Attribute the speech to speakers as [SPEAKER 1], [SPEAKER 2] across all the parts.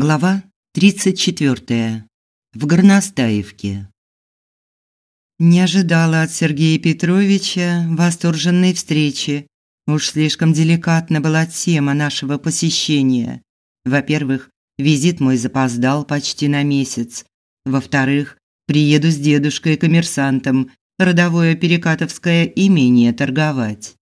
[SPEAKER 1] Глава 34. В Горностаевке. Не ожидала от Сергея Петровича восторженной встречи. Уж слишком деликатна была тема нашего посещения. Во-первых, визит мой запоздал почти на месяц. Во-вторых, приеду с дедушкой-коммерсантом родовое Перекатовское имение торговать.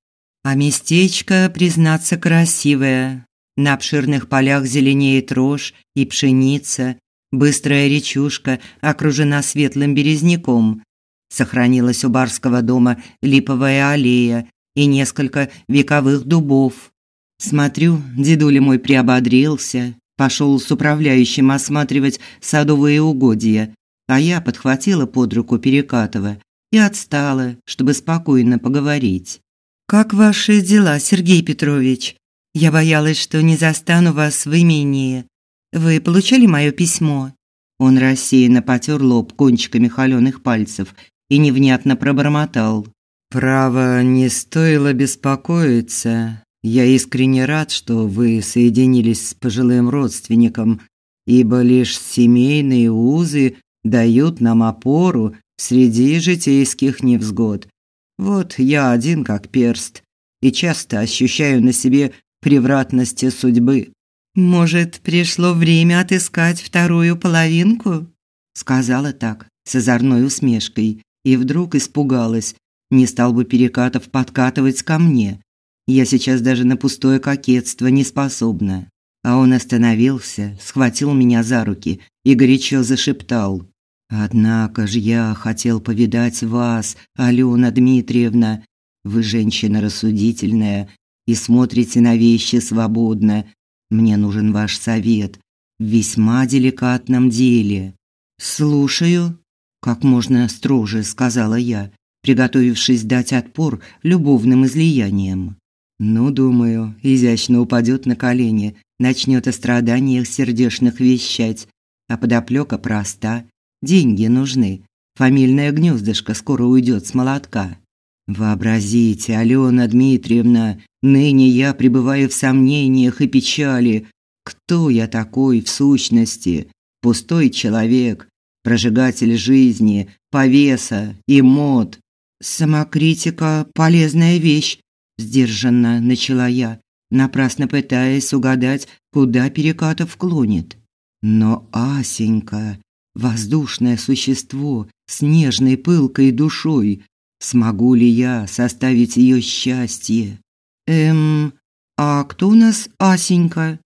[SPEAKER 1] А местечко, признаться, красивое, на обширных полях зеленеет рожь и пшеница. Быстрая речушка окружена светлым березняком. Сохранилась у барского дома липовая аллея и несколько вековых дубов. Смотрю, дедуля мой приободрился, пошел с управляющим осматривать садовые угодья, а я подхватила под руку Перекатова и отстала, чтобы спокойно поговорить. «Как ваши дела, Сергей Петрович?» Я боялась, что не застану вас в имении. Вы получали мое письмо?» Он рассеянно потер лоб кончиками холеных пальцев и невнятно пробормотал. «Право, не стоило беспокоиться. Я искренне рад, что вы соединились с пожилым родственником, ибо лишь семейные узы дают нам опору среди житейских невзгод. Вот я один как перст и часто ощущаю на себе превратности судьбы. Может, пришло время отыскать вторую половинку? сказала так, с озорной усмешкой, и вдруг испугалась. Не стал бы Перекатов подкатывать ко мне. Я сейчас даже на пустое кокетство не способна. А он остановился, схватил меня за руки и горячо зашептал: "Однако же я хотел повидать вас, Алена Дмитриевна. Вы женщина рассудительная и смотрите на вещи свободно. Мне нужен ваш совет в весьма деликатном деле. Слушаю, как можно строже сказала я, приготовившись дать отпор любовным излияниям. Ну, думаю, изящно упадет на колени, начнет о страданиях сердечных вещать, а подоплека проста. Деньги нужны. Фамильное гнездышко скоро уйдет с молотка. Вообразите, Алена Дмитриевна, ныне я пребываю в сомнениях и печали. Кто я такой в сущности? Пустой человек, прожигатель жизни, повеса и мод. Самокритика полезная вещь, сдержанно начала я, напрасно пытаясь угадать, куда Перекатов клонит. Но Асенька, воздушное существо с нежной пылкой душой, Смогу ли я составить ее счастье? Эм, а кто у нас Асенька?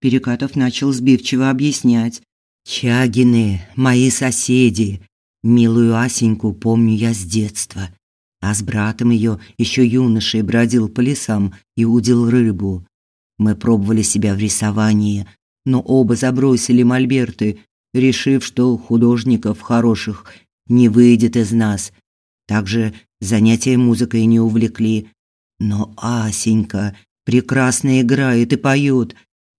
[SPEAKER 1] Перекатов начал сбивчиво объяснять. Чагины, мои соседи. Милую Асеньку помню я с детства. А с братом ее еще юношей бродил по лесам и удил рыбу. Мы пробовали себя в рисовании, но оба забросили мольберты, решив, что художников хороших не выйдет из нас, также занятия музыкой не увлекли. Но Асенька прекрасно играет и поет.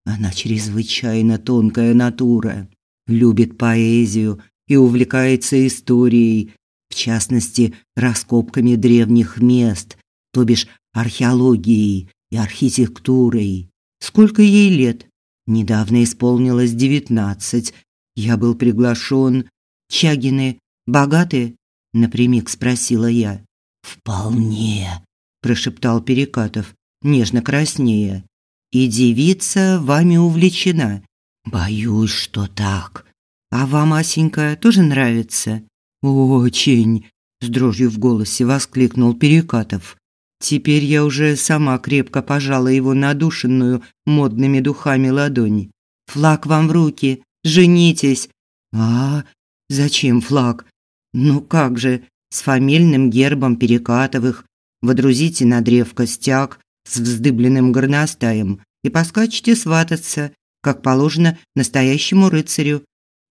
[SPEAKER 1] Она чрезвычайно тонкая натура, любит поэзию и увлекается историей, в частности, раскопками древних мест, то бишь археологией и архитектурой. Сколько ей лет? Недавно исполнилось девятнадцать. Я был приглашен. Чагины богатые? Напрямик спросила я. Вполне, прошептал Перекатов, нежно краснея. И девица вами увлечена. Боюсь, что так. А вам, Асенька, тоже нравится? Очень, с дрожью в голосе воскликнул Перекатов. Теперь я уже сама крепко пожала его надушенную модными духами ладонь. Флаг вам в руки, женитесь. А зачем флаг? Ну как же, с фамильным гербом Перекатовых водрузите на древко стяг с вздыбленным горностаем и поскачете свататься, как положено настоящему рыцарю.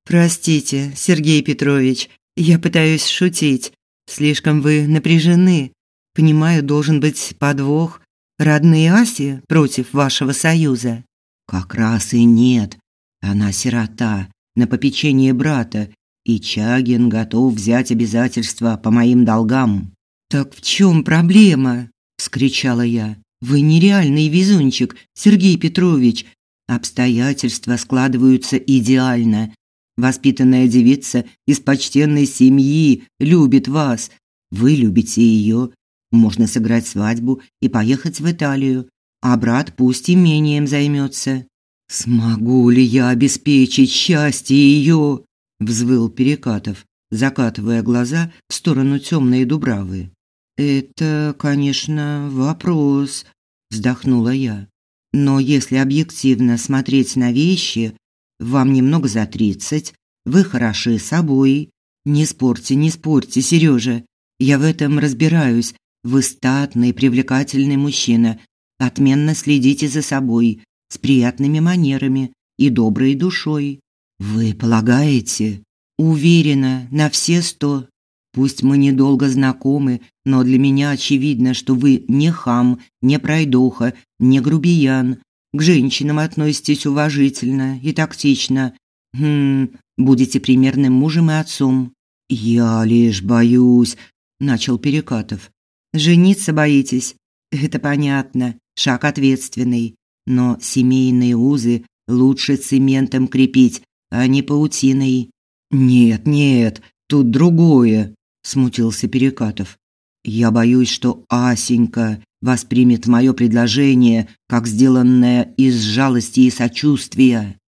[SPEAKER 1] Простите, Сергей Петрович, я пытаюсь шутить. Слишком вы напряжены. Понимаю, должен быть подвох. Родные Аси против вашего союза. Как раз и нет. Она сирота, на попечение брата и Чагин готов взять обязательства по моим долгам. Так в чем проблема? вскричала я. Вы нереальный везунчик, Сергей Петрович. Обстоятельства складываются идеально. Воспитанная девица из почтенной семьи любит вас. Вы любите ее. Можно сыграть свадьбу и поехать в Италию. А брат пусть имением займется. Смогу ли я обеспечить счастье ее? Взвыл Перекатов, закатывая глаза в сторону темной дубравы. Это, конечно, вопрос, вздохнула я. Но если объективно смотреть на вещи, вам немного за тридцать, вы хороши собой. Не спорьте, не спорьте, Сережа. Я в этом разбираюсь. Вы статный, привлекательный мужчина. Отменно следите за собой, с приятными манерами и доброй душой. Вы полагаете? Уверена, на все сто. Пусть мы недолго знакомы, но для меня очевидно, что вы не хам, не пройдоха, не грубиян. К женщинам относитесь уважительно и тактично. Хм, будете примерным мужем и отцом. Я лишь боюсь, начал Перекатов. Жениться боитесь? Это понятно, шаг ответственный, но семейные узы лучше цементом крепить, а не паутиной. Нет, нет, тут другое, смутился Перекатов. Я боюсь, что Асенька воспримет мое предложение как сделанное из жалости и сочувствия.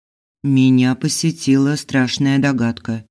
[SPEAKER 1] Меня посетила страшная догадка.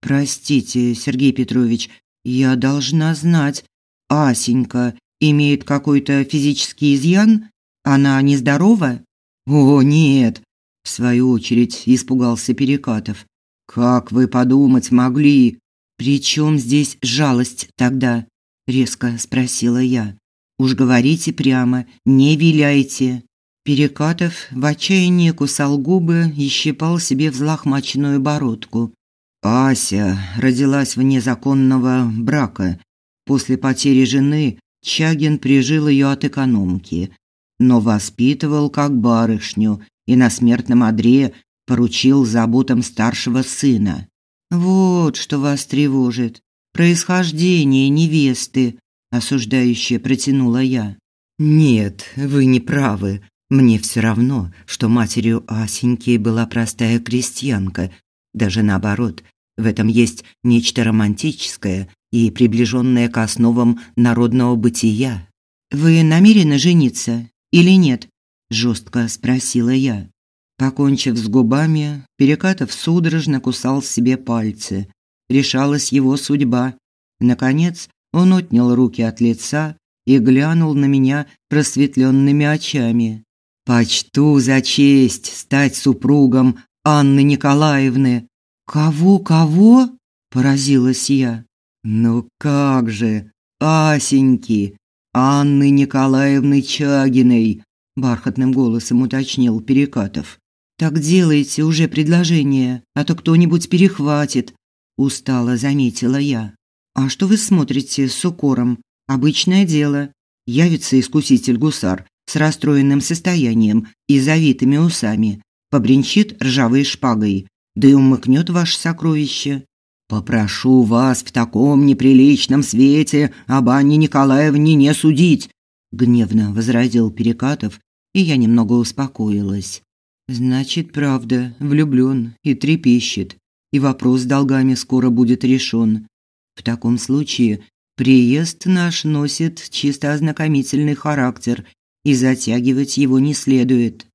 [SPEAKER 1] Простите, Сергей Петрович, я должна знать, Асенька имеет какой-то физический изъян? Она нездорова? О, нет, в свою очередь испугался Перекатов. Как вы подумать могли? Причем здесь жалость тогда? резко спросила я. Уж говорите прямо, не виляйте. Перекатов в отчаянии кусал губы и щипал себе взлохмаченную бородку. Ася родилась вне законного брака. После потери жены Чагин прижил ее от экономки, но воспитывал как барышню и на смертном одре поручил заботам старшего сына. Вот что вас тревожит. Происхождение невесты, осуждающе протянула я. Нет, вы не правы. Мне все равно, что матерью Асеньки была простая крестьянка. Даже наоборот, в этом есть нечто романтическое и приближенное к основам народного бытия. Вы намерены жениться или нет? Жестко спросила я. Покончив с губами, Перекатов судорожно кусал себе пальцы. Решалась его судьба. Наконец, он отнял руки от лица и глянул на меня просветленными очами. «Почту за честь стать супругом Анны Николаевны». «Кого, кого?» – поразилась я. «Ну как же, Асеньки, Анны Николаевны Чагиной», – бархатным голосом уточнил Перекатов. «Так делайте уже предложение, а то кто-нибудь перехватит», – устало заметила я. А что вы смотрите с укором? Обычное дело. Явится искуситель-гусар с расстроенным состоянием и завитыми усами, побренчит ржавой шпагой, да и умыкнет ваше сокровище. Попрошу вас в таком неприличном свете об Анне Николаевне не судить, гневно возразил Перекатов, и я немного успокоилась. Значит, правда, влюблён и трепещет, и вопрос с долгами скоро будет решен. В таком случае приезд наш носит чисто ознакомительный характер, и затягивать его не следует.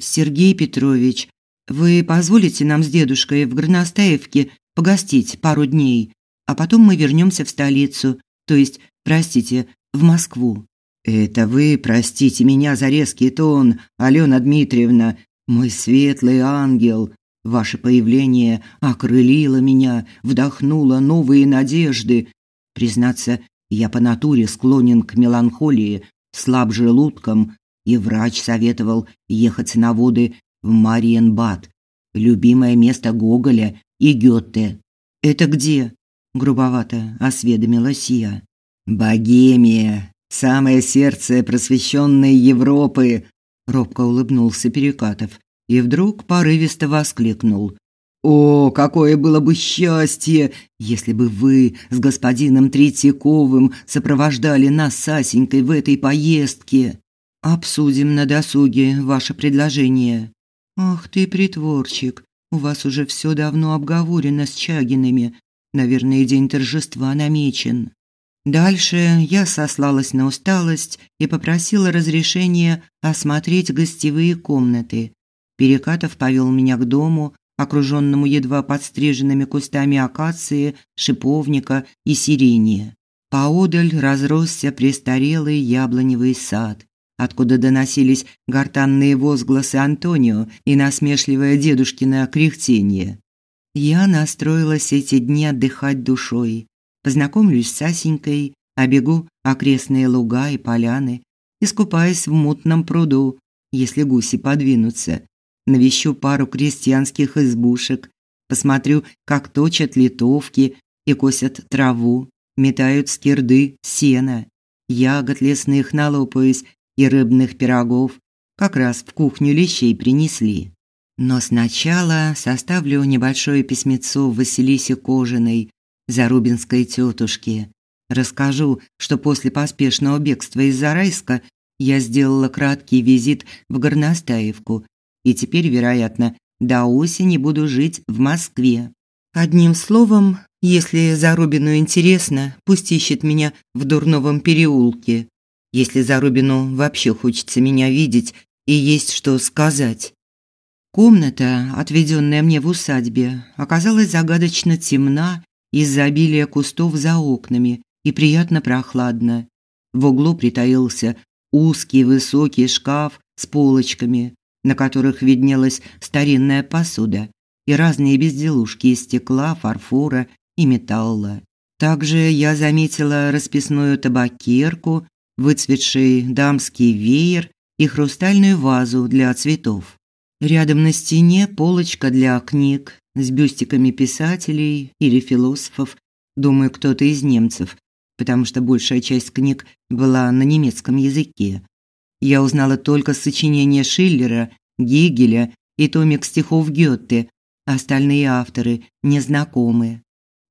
[SPEAKER 1] Сергей Петрович, вы позволите нам с дедушкой в Горностаевке погостить пару дней, а потом мы вернемся в столицу, то есть, простите, в Москву. Это вы простите меня за резкий тон, Алена Дмитриевна, мой светлый ангел, Ваше появление окрылило меня, вдохнуло новые надежды. Признаться, я по натуре склонен к меланхолии, слаб желудком, и врач советовал ехать на воды в Мариенбад, любимое место Гоголя и Гёте. Это где? грубовато осведомилась я. Богемия, самое сердце просвещенной Европы, робко улыбнулся Перекатов и вдруг порывисто воскликнул: "О, какое было бы счастье, если бы вы с господином Третьяковым сопровождали нас с Асенькой в этой поездке. Обсудим на досуге ваше предложение". Ах ты притворчик. У вас уже все давно обговорено с Чагиными. Наверное, день торжества намечен. Дальше я сослалась на усталость и попросила разрешения осмотреть гостевые комнаты. Перекатов повел меня к дому, окруженному едва подстриженными кустами акации, шиповника и сирени. Поодаль разросся престарелый яблоневый сад, откуда доносились гортанные возгласы Антонио и насмешливое дедушкино кряхтение. Я настроилась эти дни отдыхать душой. Познакомлюсь с Асенькой, обегу окрестные луга и поляны, искупаюсь в мутном пруду, если гуси подвинутся, навещу пару крестьянских избушек, посмотрю, как точат литовки и косят траву, метают скирды сена, ягод лесных налопаюсь и рыбных пирогов, как раз в кухню лещей принесли. Но сначала составлю небольшое письмецо Василисе Кожиной, зарубинской тетушке. Расскажу, что после поспешного бегства из Зарайска я сделала краткий визит в Горностаевку и теперь, вероятно, до осени буду жить в Москве. Одним словом, если Зарубину интересно, пусть ищет меня в Дурновом переулке. Если Зарубину вообще хочется меня видеть и есть что сказать. Комната, отведенная мне в усадьбе, оказалась загадочно темна из-за обилия кустов за окнами и приятно прохладно. В углу притаился узкий высокий шкаф с полочками, на которых виднелась старинная посуда и разные безделушки из стекла, фарфора и металла. Также я заметила расписную табакерку, выцветший дамский веер и хрустальную вазу для цветов. Рядом на стене полочка для книг с бюстиками писателей или философов, думаю, кто-то из немцев, потому что большая часть книг была на немецком языке я узнала только сочинения Шиллера, Гегеля и томик стихов Гёте, остальные авторы незнакомые.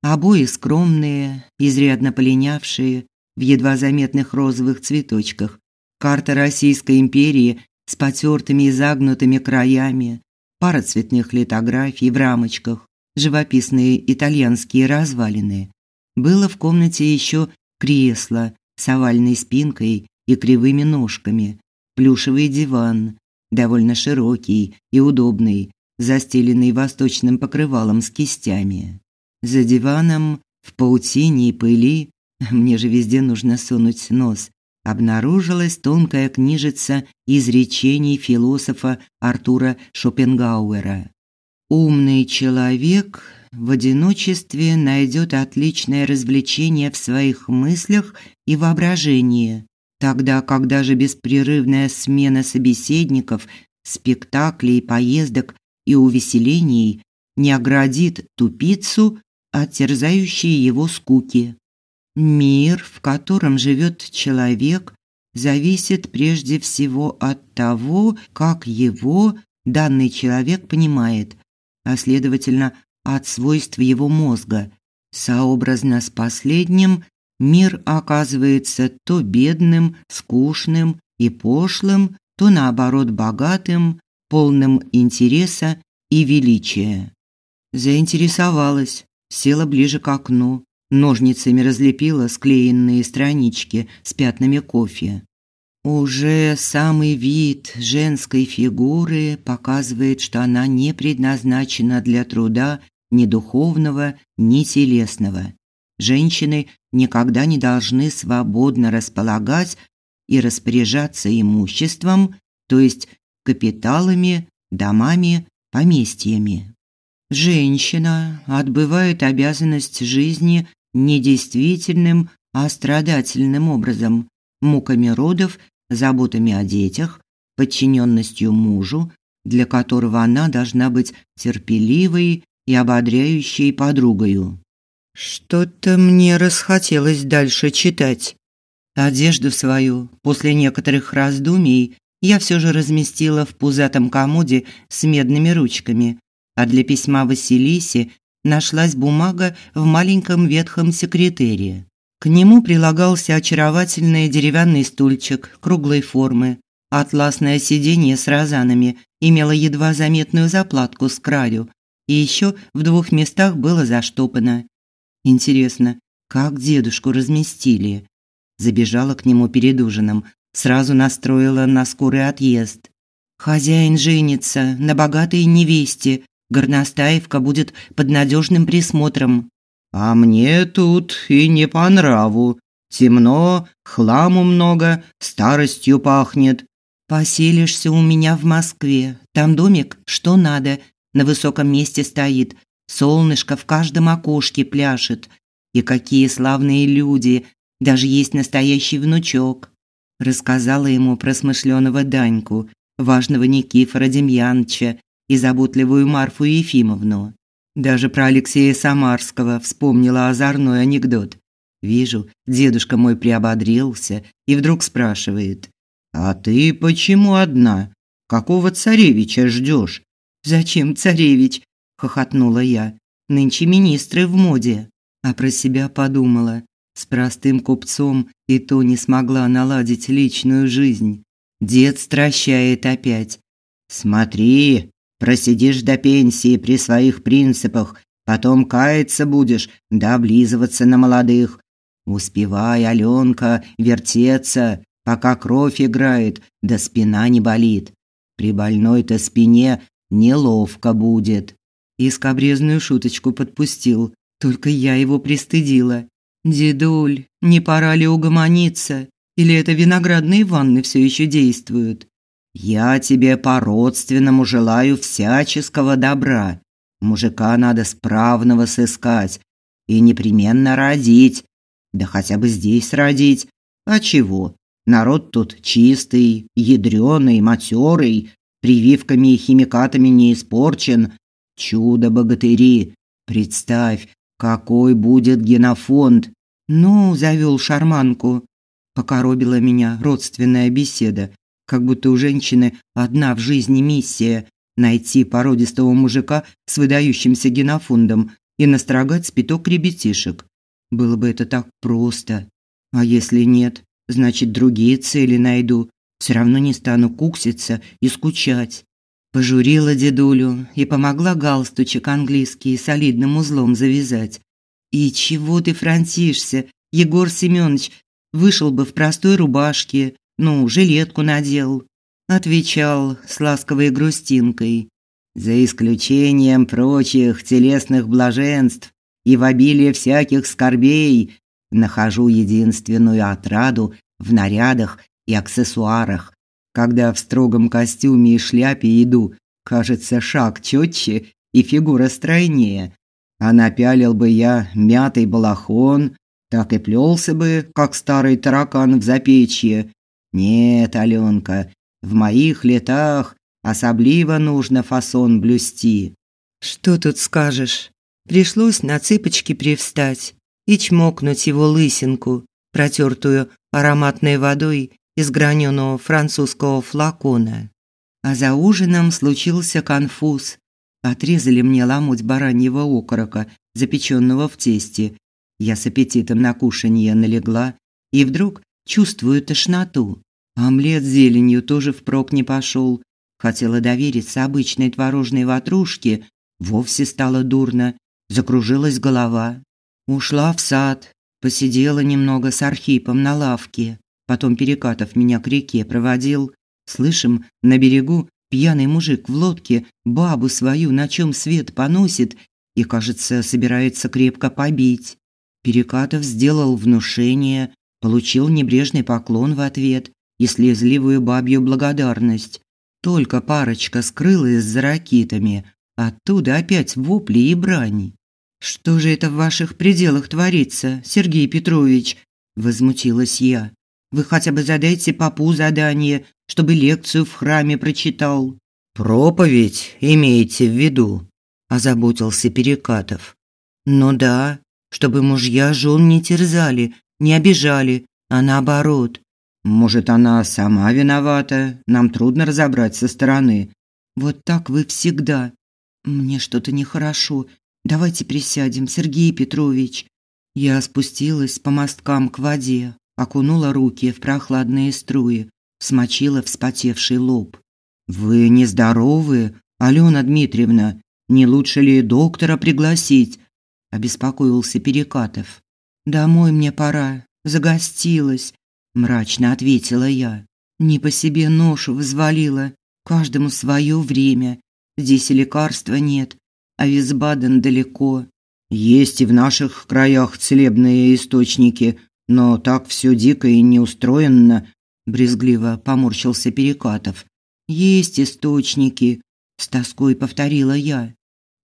[SPEAKER 1] Обои скромные, изрядно полинявшие, в едва заметных розовых цветочках. Карта Российской империи с потертыми и загнутыми краями, пара цветных литографий в рамочках, живописные итальянские развалины. Было в комнате еще кресло с овальной спинкой и кривыми ножками, плюшевый диван, довольно широкий и удобный, застеленный восточным покрывалом с кистями. За диваном, в паутине и пыли, мне же везде нужно сунуть нос, обнаружилась тонкая книжица изречений философа Артура Шопенгауэра. Умный человек в одиночестве найдет отличное развлечение в своих мыслях и воображении, тогда как даже беспрерывная смена собеседников, спектаклей, поездок и увеселений не оградит тупицу от терзающей его скуки. Мир, в котором живет человек, зависит прежде всего от того, как его данный человек понимает, а следовательно, от свойств его мозга. Сообразно с последним мир оказывается то бедным, скучным и пошлым, то наоборот богатым, полным интереса и величия. Заинтересовалась, села ближе к окну, ножницами разлепила склеенные странички с пятнами кофе. Уже самый вид женской фигуры показывает, что она не предназначена для труда ни духовного, ни телесного. Женщины никогда не должны свободно располагать и распоряжаться имуществом, то есть капиталами, домами, поместьями. Женщина отбывает обязанность жизни не действительным, а страдательным образом, муками родов, заботами о детях, подчиненностью мужу, для которого она должна быть терпеливой и ободряющей подругою. Что-то мне расхотелось дальше читать. Одежду свою после некоторых раздумий я все же разместила в пузатом комоде с медными ручками, а для письма Василисе нашлась бумага в маленьком ветхом секретерии. К нему прилагался очаровательный деревянный стульчик круглой формы, атласное сиденье с розанами имело едва заметную заплатку с краю, и еще в двух местах было заштопано. Интересно, как дедушку разместили? Забежала к нему перед ужином, сразу настроила на скорый отъезд. Хозяин женится на богатой невесте, горностаевка будет под надежным присмотром.
[SPEAKER 2] А мне тут и не по нраву. Темно, хламу много, старостью пахнет.
[SPEAKER 1] Поселишься у меня в Москве. Там домик, что надо, на высоком месте стоит. Солнышко в каждом окошке пляшет. И какие славные люди, даже есть настоящий внучок. Рассказала ему про смышленого Даньку, важного Никифора Демьяновича и заботливую Марфу Ефимовну. Даже про Алексея Самарского вспомнила озорной анекдот. Вижу, дедушка мой приободрился и вдруг спрашивает:
[SPEAKER 2] "А ты почему одна? Какого царевича ждешь?
[SPEAKER 1] "Зачем царевич?" хохотнула я. "Нынче министры в моде". А про себя подумала: с простым купцом и то не смогла наладить личную жизнь. Дед стращает опять.
[SPEAKER 2] Смотри, просидишь до пенсии при своих принципах, потом каяться будешь, да облизываться на молодых. Успевай, Алёнка, вертеться, пока кровь играет, да спина не болит. При больной-то спине неловко будет.
[SPEAKER 1] И шуточку подпустил, только я его пристыдила. Дедуль, не пора ли угомониться? Или это виноградные ванны все еще действуют?
[SPEAKER 2] Я тебе по-родственному желаю всяческого добра. Мужика надо справного сыскать и непременно родить. Да хотя бы здесь родить. А чего? Народ тут чистый, ядрёный, матерый, прививками и химикатами не испорчен. Чудо-богатыри. Представь, какой будет генофонд?
[SPEAKER 1] Ну, завел шарманку. Покоробила меня родственная беседа, как будто у женщины одна в жизни миссия найти породистого мужика с выдающимся генофондом и настрогать спиток ребятишек. Было бы это так просто. А если нет, значит, другие цели найду. Все равно не стану кукситься и скучать. Пожурила дедулю и помогла галстучек английский солидным узлом завязать. И чего ты франтишься, Егор Семенович? Вышел бы в простой рубашке, ну, жилетку надел, отвечал с ласковой грустинкой.
[SPEAKER 2] За исключением прочих телесных блаженств и в обилии всяких скорбей нахожу единственную отраду в нарядах и аксессуарах, когда в строгом костюме и шляпе иду, кажется, шаг четче и фигура стройнее. А напялил бы я мятый балахон, так и плелся бы, как старый таракан в запечье. Нет, Алёнка, в моих летах особливо нужно фасон блюсти.
[SPEAKER 1] Что тут скажешь? Пришлось на цыпочки привстать и чмокнуть его лысинку, протертую ароматной водой из граненого французского флакона. А за ужином случился конфуз. Отрезали мне ломоть бараньего окорока, запеченного в тесте. Я с аппетитом на кушанье налегла и вдруг чувствую тошноту. Омлет с зеленью тоже впрок не пошел. Хотела довериться обычной творожной ватрушке, вовсе стало дурно, закружилась голова. Ушла в сад, посидела немного с Архипом на лавке. Потом Перекатов меня к реке проводил. Слышим, на берегу пьяный мужик в лодке бабу свою на чем свет поносит и, кажется, собирается крепко побить. Перекатов сделал внушение, получил небрежный поклон в ответ и слезливую бабью благодарность. Только парочка скрылась за ракитами, оттуда опять вопли и брани. Что же это в ваших пределах творится, Сергей Петрович? возмутилась я. Вы хотя бы задайте попу задание, чтобы лекцию в храме прочитал.
[SPEAKER 2] Проповедь имеете в виду? озаботился Перекатов.
[SPEAKER 1] Ну да, чтобы мужья жен не терзали, не обижали, а наоборот.
[SPEAKER 2] Может, она сама виновата, нам трудно разобрать со стороны.
[SPEAKER 1] Вот так вы всегда. Мне что-то нехорошо. Давайте присядем, Сергей Петрович. Я спустилась по мосткам к воде, окунула руки в прохладные струи, смочила вспотевший лоб. Вы нездоровы, Алена Дмитриевна? Не лучше ли доктора пригласить? обеспокоился Перекатов. Домой мне пора, загостилась, мрачно ответила я. Не по себе ношу взвалила, каждому свое время. Здесь и лекарства нет, а Висбаден далеко. Есть и в наших краях целебные источники, но так все дико и неустроенно, брезгливо поморщился Перекатов. Есть источники, с тоской повторила я.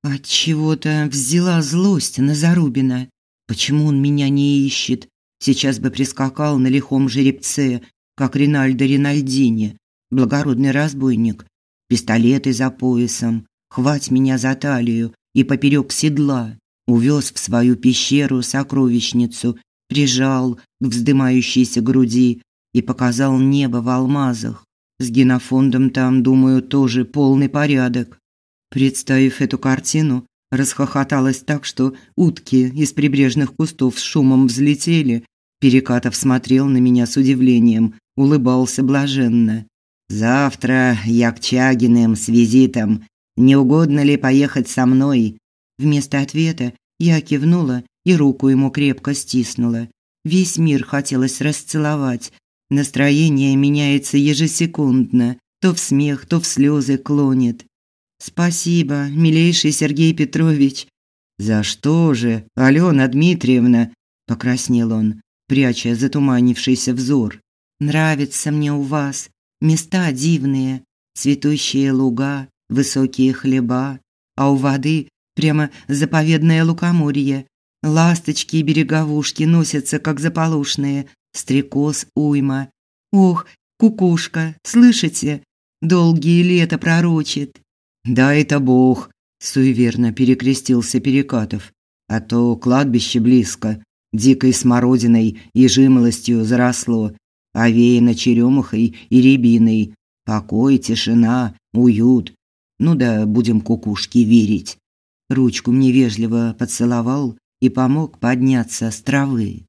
[SPEAKER 1] От чего-то взяла злость на Зарубина. Почему он меня не ищет? Сейчас бы прискакал на лихом жеребце, как Ринальдо Ринальдини, благородный разбойник, пистолеты за поясом, хвать меня за талию и поперек седла, увез в свою пещеру сокровищницу, прижал к вздымающейся груди и показал небо в алмазах. С генофондом там, думаю, тоже полный порядок. Представив эту картину, расхохоталась так, что утки из прибрежных кустов с шумом взлетели. Перекатов смотрел на меня с удивлением, улыбался блаженно. Завтра я к Чагиным с визитом. Не угодно ли поехать со мной? Вместо ответа я кивнула и руку ему крепко стиснула. Весь мир хотелось расцеловать, Настроение меняется ежесекундно, то в смех, то в слезы клонит. Спасибо, милейший Сергей Петрович. За что же, Алена Дмитриевна, покраснел он, пряча затуманившийся взор. Нравится мне у вас места дивные, цветущие луга, высокие хлеба, а у воды прямо заповедное лукоморье. Ласточки и береговушки носятся как заполошные, стрекоз уйма. Ох, кукушка, слышите? Долгие лета пророчит. Да это Бог, суеверно перекрестился Перекатов. А то кладбище близко, дикой смородиной и жимолостью заросло, овеяно черемухой и рябиной. Покой, тишина, уют. Ну да, будем кукушке верить. Ручку мне вежливо поцеловал и помог подняться с травы.